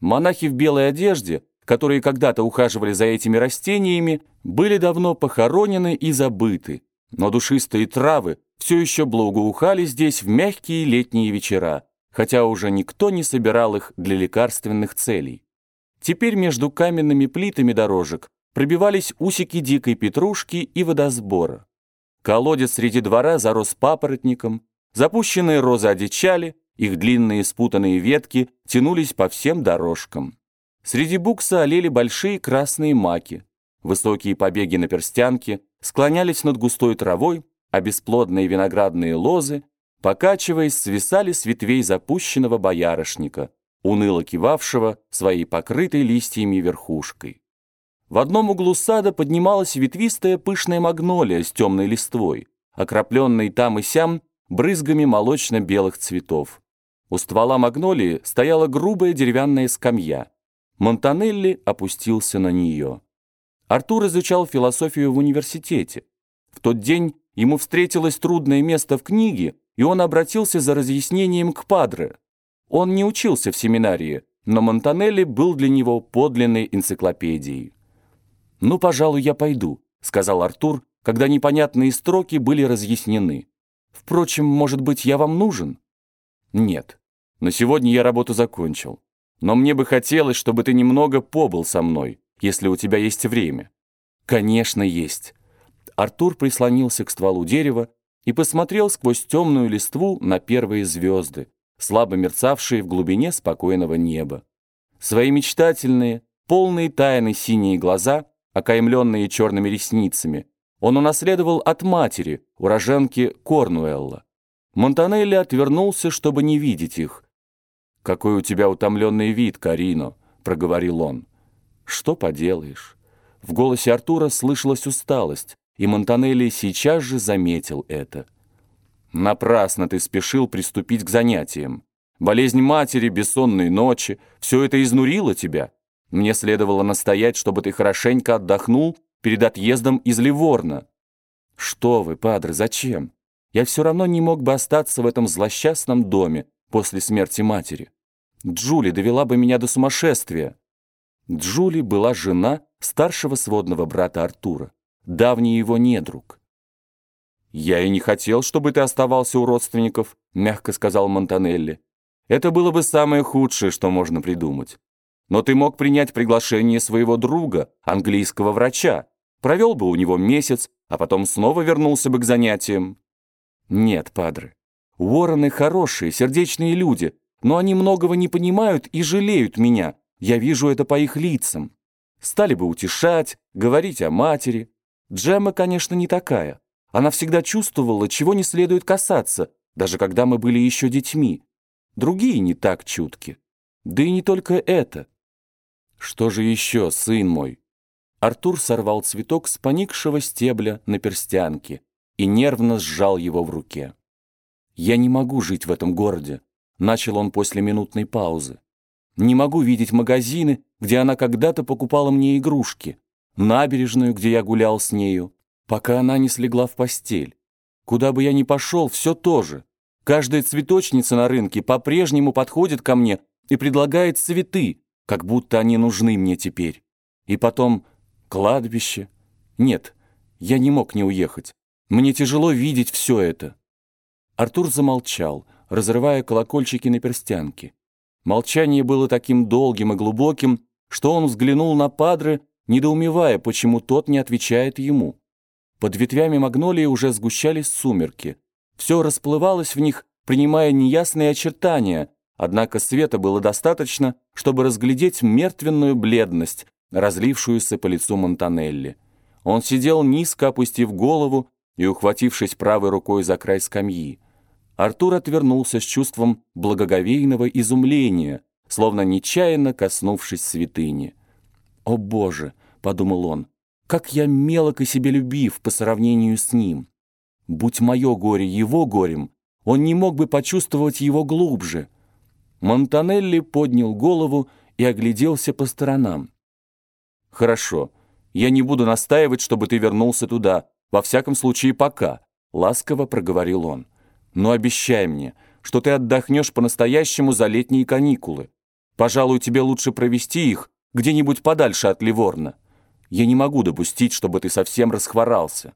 Монахи в белой одежде, которые когда-то ухаживали за этими растениями, были давно похоронены и забыты, но душистые травы все еще благоухали здесь в мягкие летние вечера, хотя уже никто не собирал их для лекарственных целей. Теперь между каменными плитами дорожек пробивались усики дикой петрушки и водосбора. Колодец среди двора зарос папоротником, запущенные розы одичали, их длинные спутанные ветки тянулись по всем дорожкам. Среди букса олели большие красные маки. Высокие побеги на перстянке склонялись над густой травой, а бесплодные виноградные лозы, покачиваясь, свисали с ветвей запущенного боярышника, уныло кивавшего своей покрытой листьями верхушкой. В одном углу сада поднималась ветвистая пышная магнолия с темной листвой, окропленной там и сям брызгами молочно-белых цветов. У ствола магнолии стояла грубая деревянная скамья. Монтанелли опустился на нее. Артур изучал философию в университете. В тот день ему встретилось трудное место в книге, и он обратился за разъяснением к Падре. Он не учился в семинарии, но Монтанелли был для него подлинной энциклопедией. «Ну, пожалуй, я пойду», — сказал Артур, когда непонятные строки были разъяснены. «Впрочем, может быть, я вам нужен?» «Нет. На сегодня я работу закончил. Но мне бы хотелось, чтобы ты немного побыл со мной, если у тебя есть время». «Конечно, есть». Артур прислонился к стволу дерева и посмотрел сквозь темную листву на первые звезды, слабо мерцавшие в глубине спокойного неба. Свои мечтательные, полные тайны синие глаза, окаймленные черными ресницами, он унаследовал от матери, уроженки Корнуэлла. Монтанелли отвернулся, чтобы не видеть их. «Какой у тебя утомленный вид, Карино», — проговорил он. «Что поделаешь?» В голосе Артура слышалась усталость, и Монтанелли сейчас же заметил это. Напрасно ты спешил приступить к занятиям. Болезнь матери, бессонные ночи — все это изнурило тебя. Мне следовало настоять, чтобы ты хорошенько отдохнул перед отъездом из Ливорна. Что вы, падре, зачем? Я все равно не мог бы остаться в этом злосчастном доме после смерти матери. Джули довела бы меня до сумасшествия. Джули была жена старшего сводного брата Артура, давний его недруг. «Я и не хотел, чтобы ты оставался у родственников», — мягко сказал Монтанелли. «Это было бы самое худшее, что можно придумать. Но ты мог принять приглашение своего друга, английского врача, провел бы у него месяц, а потом снова вернулся бы к занятиям». «Нет, падре. Уоррены хорошие, сердечные люди, но они многого не понимают и жалеют меня. Я вижу это по их лицам. Стали бы утешать, говорить о матери. Джемма, конечно, не такая». Она всегда чувствовала, чего не следует касаться, даже когда мы были еще детьми. Другие не так чутки. Да и не только это. Что же еще, сын мой? Артур сорвал цветок с поникшего стебля на перстянке и нервно сжал его в руке. «Я не могу жить в этом городе», — начал он после минутной паузы. «Не могу видеть магазины, где она когда-то покупала мне игрушки, набережную, где я гулял с нею, пока она не слегла в постель. Куда бы я ни пошел, все то же. Каждая цветочница на рынке по-прежнему подходит ко мне и предлагает цветы, как будто они нужны мне теперь. И потом кладбище. Нет, я не мог не уехать. Мне тяжело видеть все это. Артур замолчал, разрывая колокольчики на перстянке. Молчание было таким долгим и глубоким, что он взглянул на Падре, недоумевая, почему тот не отвечает ему. Под ветвями магнолии уже сгущались сумерки. Все расплывалось в них, принимая неясные очертания, однако света было достаточно, чтобы разглядеть мертвенную бледность, разлившуюся по лицу Монтанелли. Он сидел низко, опустив голову и ухватившись правой рукой за край скамьи. Артур отвернулся с чувством благоговейного изумления, словно нечаянно коснувшись святыни. «О Боже!» — подумал он — как я мелок и себелюбив по сравнению с ним. Будь мое горе его горем, он не мог бы почувствовать его глубже. Монтанелли поднял голову и огляделся по сторонам. «Хорошо, я не буду настаивать, чтобы ты вернулся туда, во всяком случае пока», — ласково проговорил он. «Но обещай мне, что ты отдохнешь по-настоящему за летние каникулы. Пожалуй, тебе лучше провести их где-нибудь подальше от Ливорна. Я не могу допустить, чтобы ты совсем расхворался».